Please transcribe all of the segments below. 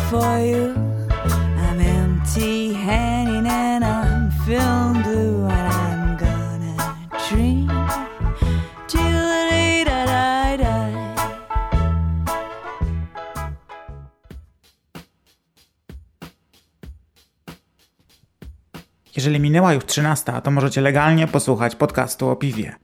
for you. I'm empty and I'm and I'm gonna dream. Jeżeli minęła już 13, to możecie legalnie posłuchać podcastu o piwie.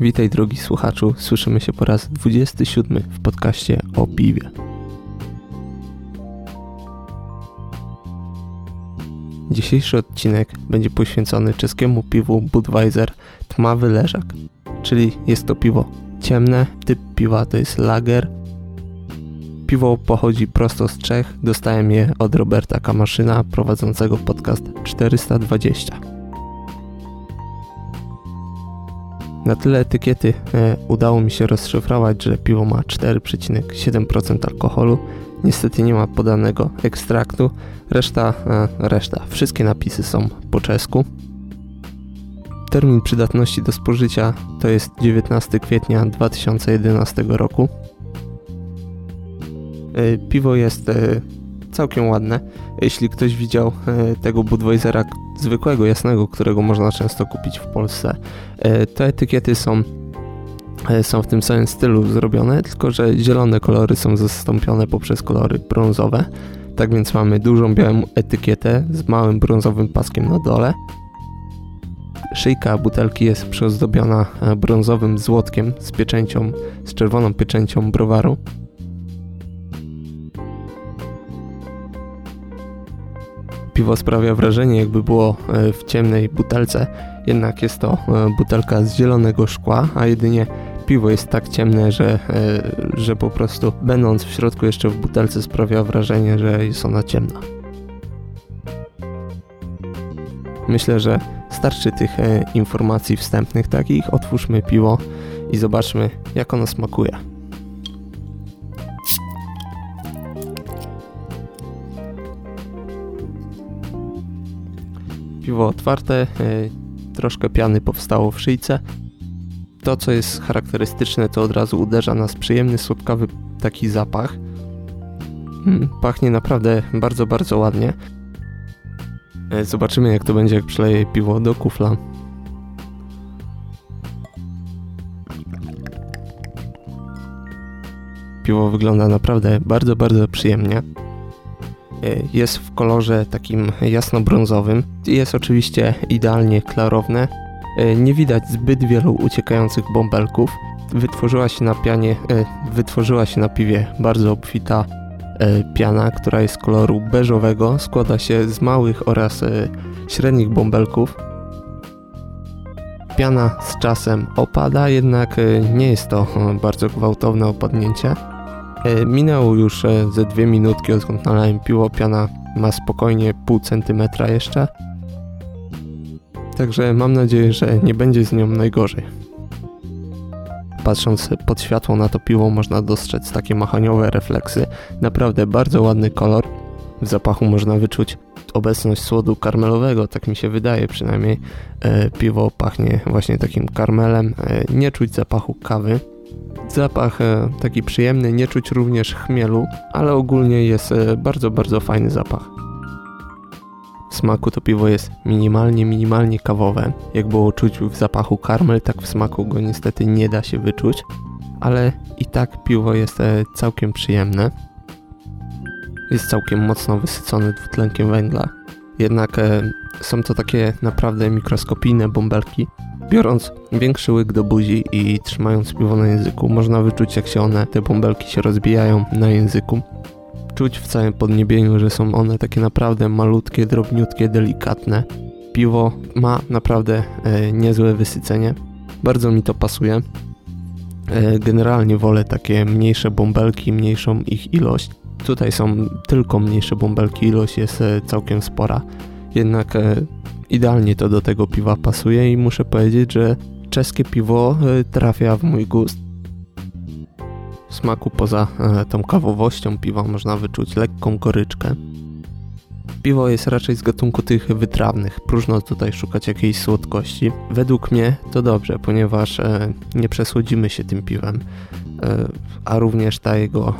Witaj drogi słuchaczu, słyszymy się po raz 27 w podcaście o piwie. Dzisiejszy odcinek będzie poświęcony czeskiemu piwu Budweiser Tmawy Leżak, czyli jest to piwo ciemne, typ piwa to jest lager. Piwo pochodzi prosto z Czech, dostałem je od Roberta Kamaszyna prowadzącego podcast 420. Na tyle etykiety e, udało mi się rozszyfrować, że piwo ma 4,7% alkoholu. Niestety nie ma podanego ekstraktu. Reszta, e, reszta, wszystkie napisy są po czesku. Termin przydatności do spożycia to jest 19 kwietnia 2011 roku. E, piwo jest całkiem ładne. Jeśli ktoś widział tego Budweisera zwykłego, jasnego, którego można często kupić w Polsce, e, te etykiety są e, są w tym samym stylu zrobione, tylko że zielone kolory są zastąpione poprzez kolory brązowe. Tak więc mamy dużą białą etykietę z małym brązowym paskiem na dole. Szyjka butelki jest przyozdobiona brązowym złotkiem z pieczęcią, z czerwoną pieczęcią browaru. Piwo sprawia wrażenie, jakby było e, w ciemnej butelce, jednak jest to e, butelka z zielonego szkła, a jedynie piwo jest tak ciemne, że, e, że po prostu będąc w środku jeszcze w butelce sprawia wrażenie, że jest ona ciemna. Myślę, że starczy tych informacji wstępnych takich. Otwórzmy piwo i zobaczmy, jak ono smakuje. Piwo otwarte, e, troszkę piany powstało w szyjce. To, co jest charakterystyczne, to od razu uderza nas przyjemny, słodkawy taki zapach. Hmm, pachnie naprawdę bardzo, bardzo ładnie. E, zobaczymy, jak to będzie, jak przeleję piwo do kufla. Piwo wygląda naprawdę bardzo, bardzo przyjemnie. E, jest w kolorze takim jasno-brązowym. Jest oczywiście idealnie klarowne. E, nie widać zbyt wielu uciekających bąbelków. Wytworzyła się na pianie, e, wytworzyła się na piwie bardzo obfita piana, która jest koloru beżowego. Składa się z małych oraz średnich bąbelków. Piana z czasem opada, jednak nie jest to bardzo gwałtowne opadnięcie. E, minęło już e, ze dwie minutki odkąd nalałem piło, piana ma spokojnie pół centymetra jeszcze. Także mam nadzieję, że nie będzie z nią najgorzej. Patrząc pod światło na to piwo można dostrzec takie machaniowe refleksy. Naprawdę bardzo ładny kolor. W zapachu można wyczuć obecność słodu karmelowego, tak mi się wydaje przynajmniej. E, piwo pachnie właśnie takim karmelem. E, nie czuć zapachu kawy. Zapach e, taki przyjemny, nie czuć również chmielu, ale ogólnie jest e, bardzo, bardzo fajny zapach. W smaku to piwo jest minimalnie, minimalnie kawowe. Jak było czuć w zapachu karmel, tak w smaku go niestety nie da się wyczuć, ale i tak piwo jest e, całkiem przyjemne. Jest całkiem mocno wysycony dwutlenkiem węgla. Jednak są to takie naprawdę mikroskopijne bąbelki, Biorąc większy łyk do buzi i trzymając piwo na języku, można wyczuć jak się one, te bąbelki się rozbijają na języku. Czuć w całym podniebieniu, że są one takie naprawdę malutkie, drobniutkie, delikatne. Piwo ma naprawdę e, niezłe wysycenie. Bardzo mi to pasuje. E, generalnie wolę takie mniejsze bąbelki, mniejszą ich ilość. Tutaj są tylko mniejsze bąbelki, ilość jest e, całkiem spora. Jednak e, idealnie to do tego piwa pasuje i muszę powiedzieć, że czeskie piwo e, trafia w mój gust. W smaku poza e, tą kawowością piwa można wyczuć lekką goryczkę. Piwo jest raczej z gatunku tych wytrawnych. Próżno tutaj szukać jakiejś słodkości. Według mnie to dobrze, ponieważ nie przesłodzimy się tym piwem. A również ta jego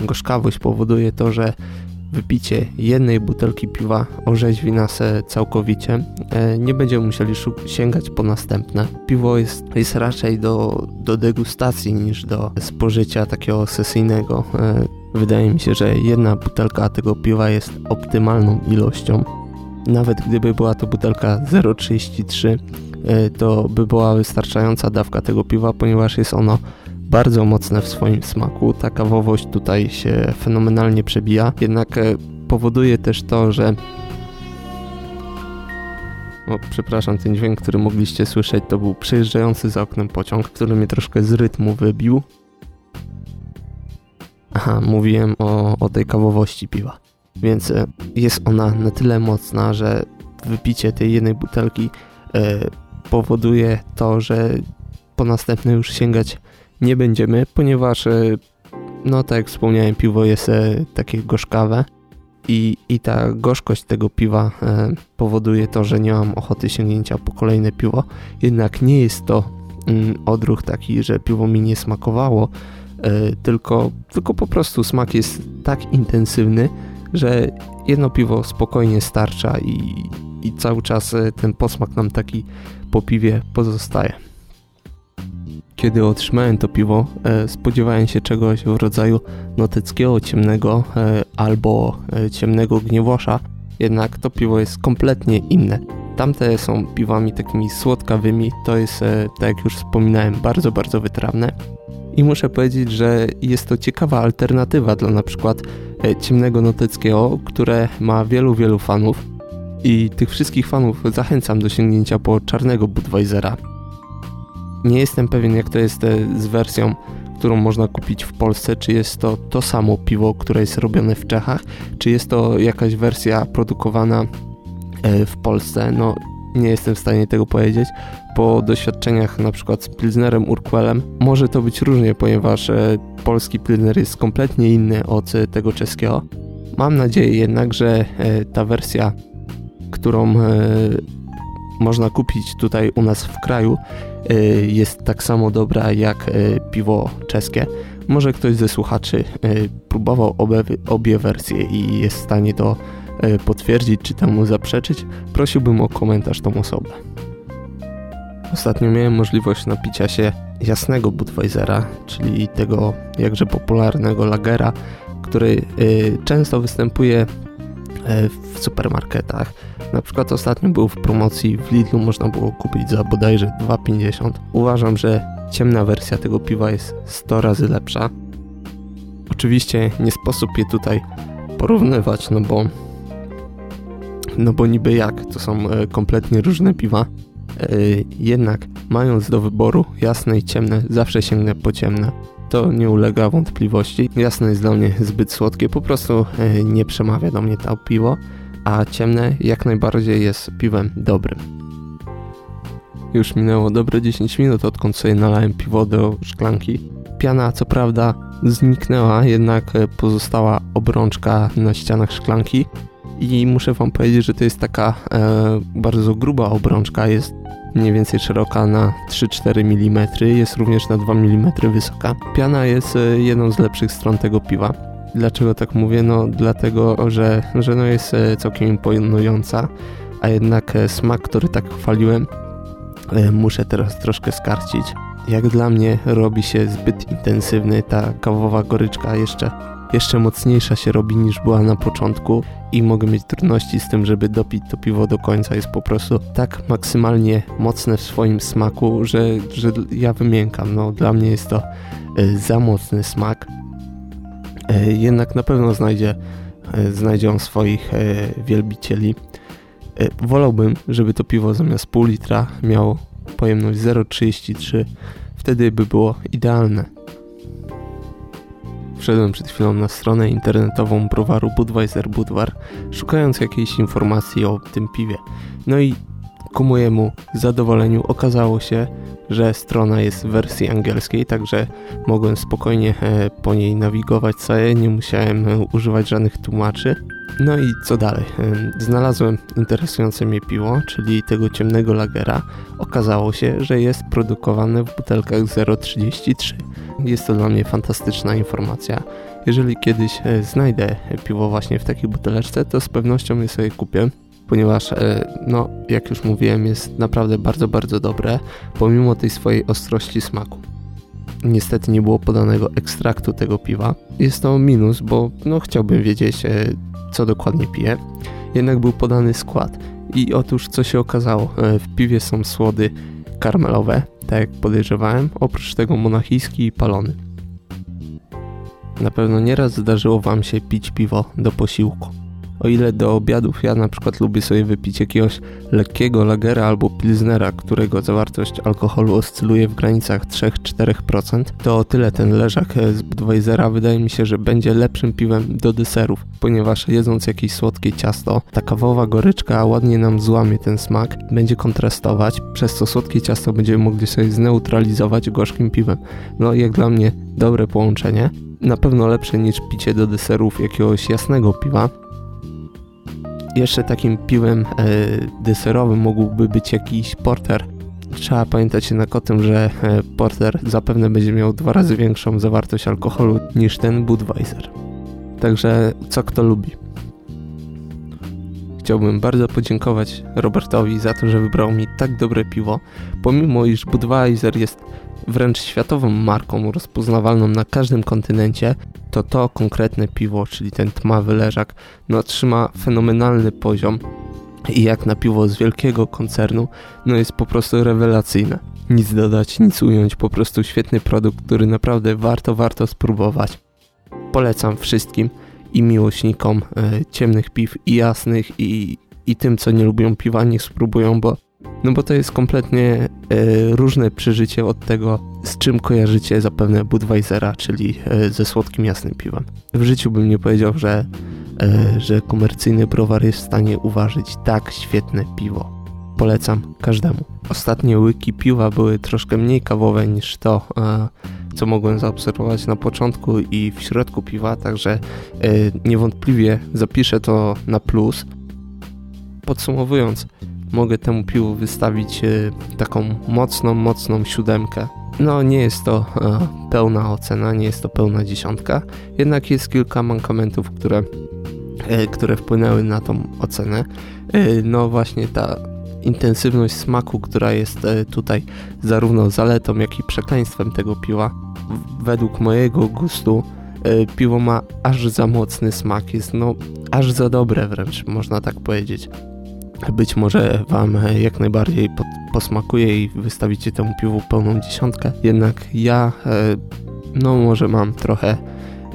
gorzkawość powoduje to, że wypicie jednej butelki piwa orzeźwi nas e, całkowicie. E, nie będziemy musieli sięgać po następne. Piwo jest, jest raczej do, do degustacji niż do spożycia takiego sesyjnego. E, wydaje mi się, że jedna butelka tego piwa jest optymalną ilością. Nawet gdyby była to butelka 0,33, to by była wystarczająca dawka tego piwa, ponieważ jest ono bardzo mocne w swoim smaku. Ta kawowość tutaj się fenomenalnie przebija, jednak e, powoduje też to, że o, przepraszam, ten dźwięk, który mogliście słyszeć, to był przejeżdżający za oknem pociąg, który mnie troszkę z rytmu wybił. Aha, mówiłem o, o tej kawowości piwa. Więc e, jest ona na tyle mocna, że wypicie tej jednej butelki e, powoduje to, że po następne już sięgać nie będziemy, ponieważ e, no tak jak wspomniałem, piwo jest e, takie gorzkawe i, i ta gorzkość tego piwa e, powoduje to, że nie mam ochoty sięgnięcia po kolejne piwo. Jednak nie jest to mm, odruch taki, że piwo mi nie smakowało, tylko, tylko po prostu smak jest tak intensywny, że jedno piwo spokojnie starcza i, i cały czas ten posmak nam taki po piwie pozostaje. Kiedy otrzymałem to piwo, e, spodziewałem się czegoś w rodzaju noteckiego ciemnego e, albo e, ciemnego gniewosza, jednak to piwo jest kompletnie inne. Tamte są piwami takimi słodkawymi, to jest, tak jak już wspominałem, bardzo, bardzo wytrawne. I muszę powiedzieć, że jest to ciekawa alternatywa dla na przykład ciemnego noteckiego, które ma wielu, wielu fanów. I tych wszystkich fanów zachęcam do sięgnięcia po czarnego Budweisera. Nie jestem pewien, jak to jest e, z wersją, którą można kupić w Polsce. Czy jest to to samo piwo, które jest robione w Czechach, czy jest to jakaś wersja produkowana e, w Polsce. No, nie jestem w stanie tego powiedzieć. Po doświadczeniach na przykład z Pilsnerem Urquellem może to być różnie, ponieważ e, polski Pilsner jest kompletnie inny od tego czeskiego. Mam nadzieję jednak, że ta wersja, którą można kupić tutaj u nas w kraju, jest tak samo dobra jak y, piwo czeskie. Może ktoś ze słuchaczy y, próbował obie, obie wersje i jest w stanie to potwierdzić czy temu zaprzeczyć, prosiłbym o komentarz tą osobę. Ostatnio miałem możliwość napicia się jasnego Budweisera, czyli tego jakże popularnego lagera, który często występuje w supermarketach na przykład ostatnio był w promocji w Lidlu, można było kupić za bodajże 2,50. Uważam, że ciemna wersja tego piwa jest 100 razy lepsza. Oczywiście nie sposób je tutaj porównywać, no bo no bo niby jak, to są e, kompletnie różne piwa. E, jednak mając do wyboru jasne i ciemne, zawsze sięgnę po ciemne. To nie ulega wątpliwości. Jasne jest dla mnie zbyt słodkie, po prostu e, nie przemawia do mnie to piwo a ciemne jak najbardziej jest piwem dobrym. Już minęło dobre 10 minut odkąd sobie nalałem piwo do szklanki. Piana co prawda zniknęła, jednak pozostała obrączka na ścianach szklanki i muszę wam powiedzieć, że to jest taka e, bardzo gruba obrączka, jest mniej więcej szeroka na 3-4 mm, jest również na 2 mm wysoka. Piana jest e, jedną z lepszych stron tego piwa Dlaczego tak mówię? No dlatego, że, że no jest e, całkiem imponująca, a jednak e, smak, który tak chwaliłem, muszę teraz troszkę skarcić. Jak dla mnie robi się zbyt intensywny, ta kawowa goryczka jeszcze, jeszcze mocniejsza się robi niż była na początku i mogę mieć trudności z tym, żeby dopić to piwo do końca. Jest po prostu tak maksymalnie mocne w swoim smaku, że, że ja wymiękam. No, dla mnie jest to za mocny smak E, jednak na pewno znajdzie, e, znajdzie on swoich e, wielbicieli. Wolałbym, żeby to piwo zamiast pół litra miało pojemność 0,33, wtedy by było idealne. Wszedłem przed chwilą na stronę internetową browaru Budweiser Budwar, szukając jakiejś informacji o tym piwie. No i ku mojemu zadowoleniu okazało się, że strona jest w wersji angielskiej, także mogłem spokojnie e, po niej nawigować sobie, nie musiałem e, używać żadnych tłumaczy. No i co dalej? Znalazłem interesujące mnie piwo, czyli tego ciemnego lagera. Okazało się, że jest produkowane w butelkach 0,33. Jest to dla mnie fantastyczna informacja. Jeżeli kiedyś e, znajdę piwo właśnie w takiej buteleczce, to z pewnością je sobie kupię ponieważ, e, no, jak już mówiłem, jest naprawdę bardzo, bardzo dobre, pomimo tej swojej ostrości smaku. Niestety nie było podanego ekstraktu tego piwa. Jest to minus, bo no, chciałbym wiedzieć, e, co dokładnie piję. Jednak był podany skład. I otóż co się okazało? E, w piwie są słody karmelowe, tak jak podejrzewałem, oprócz tego monachijski i palony. Na pewno nieraz zdarzyło Wam się pić piwo do posiłku. O ile do obiadów ja na przykład lubię sobie wypić jakiegoś lekkiego lagera albo pilznera, którego zawartość alkoholu oscyluje w granicach 3-4%, to o tyle ten leżak z Budweisera wydaje mi się, że będzie lepszym piwem do deserów, ponieważ jedząc jakieś słodkie ciasto, ta kawowa goryczka ładnie nam złamie ten smak, będzie kontrastować, przez co słodkie ciasto będziemy mogli sobie zneutralizować gorzkim piwem. No jak dla mnie dobre połączenie, na pewno lepsze niż picie do deserów jakiegoś jasnego piwa, jeszcze takim piwem e, deserowym mógłby być jakiś porter. Trzeba pamiętać jednak o tym, że e, porter zapewne będzie miał dwa razy większą zawartość alkoholu niż ten Budweiser. Także co kto lubi. Chciałbym bardzo podziękować Robertowi za to, że wybrał mi tak dobre piwo, pomimo iż Budweiser jest wręcz światową marką rozpoznawalną na każdym kontynencie, to to konkretne piwo, czyli ten tmawy leżak, no trzyma fenomenalny poziom i jak na piwo z wielkiego koncernu, no jest po prostu rewelacyjne. Nic dodać, nic ująć, po prostu świetny produkt, który naprawdę warto, warto spróbować. Polecam wszystkim i miłośnikom e, ciemnych piw i jasnych i, i tym, co nie lubią piwa, niech spróbują, bo no bo to jest kompletnie e, różne przeżycie od tego, z czym kojarzycie zapewne Budweisera, czyli e, ze słodkim jasnym piwem. W życiu bym nie powiedział, że, e, że komercyjny browar jest w stanie uważać tak świetne piwo. Polecam każdemu. Ostatnie łyki piwa były troszkę mniej kawowe niż to, co mogłem zaobserwować na początku i w środku piwa, także niewątpliwie zapiszę to na plus. Podsumowując, mogę temu piwu wystawić e, taką mocną, mocną siódemkę. No nie jest to e, pełna ocena, nie jest to pełna dziesiątka, jednak jest kilka mankamentów, które, e, które wpłynęły na tą ocenę. No właśnie ta intensywność smaku, która jest tutaj zarówno zaletą, jak i przekleństwem tego piwa, według mojego gustu piwo ma aż za mocny smak, jest no aż za dobre wręcz, można tak powiedzieć być może Wam jak najbardziej pod, posmakuje i wystawicie temu piwu pełną dziesiątkę. Jednak ja, e, no może mam trochę,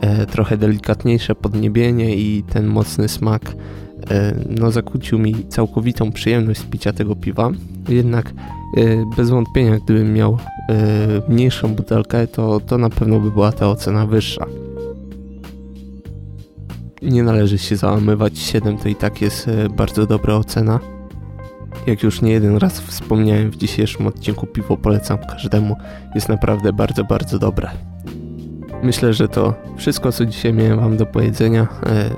e, trochę delikatniejsze podniebienie i ten mocny smak e, no zakłócił mi całkowitą przyjemność picia tego piwa. Jednak bez wątpienia, gdybym miał mniejszą butelkę, to, to na pewno by była ta ocena wyższa nie należy się załamywać. 7 to i tak jest e, bardzo dobra ocena. Jak już nie jeden raz wspomniałem w dzisiejszym odcinku, piwo polecam każdemu. Jest naprawdę bardzo, bardzo dobre. Myślę, że to wszystko, co dzisiaj miałem Wam do powiedzenia. E,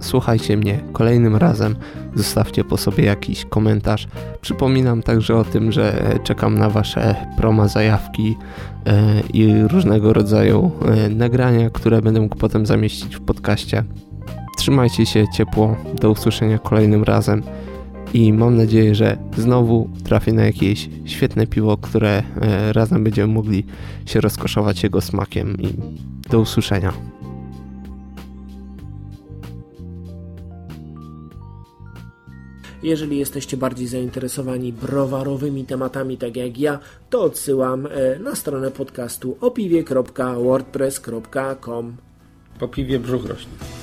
słuchajcie mnie kolejnym razem, zostawcie po sobie jakiś komentarz. Przypominam także o tym, że czekam na Wasze proma zajawki e, i różnego rodzaju nagrania, które będę mógł potem zamieścić w podcaście. Trzymajcie się ciepło, do usłyszenia kolejnym razem i mam nadzieję, że znowu trafię na jakieś świetne piwo, które e, razem będziemy mogli się rozkoszować jego smakiem i do usłyszenia. Jeżeli jesteście bardziej zainteresowani browarowymi tematami, tak jak ja, to odsyłam e, na stronę podcastu opiwie.wordpress.com. Po piwie brzuch rośnie.